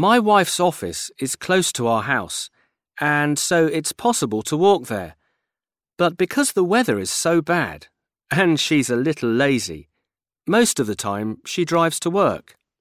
My wife's office is close to our house, and so it's possible to walk there. But because the weather is so bad, and she's a little lazy, most of the time she drives to work.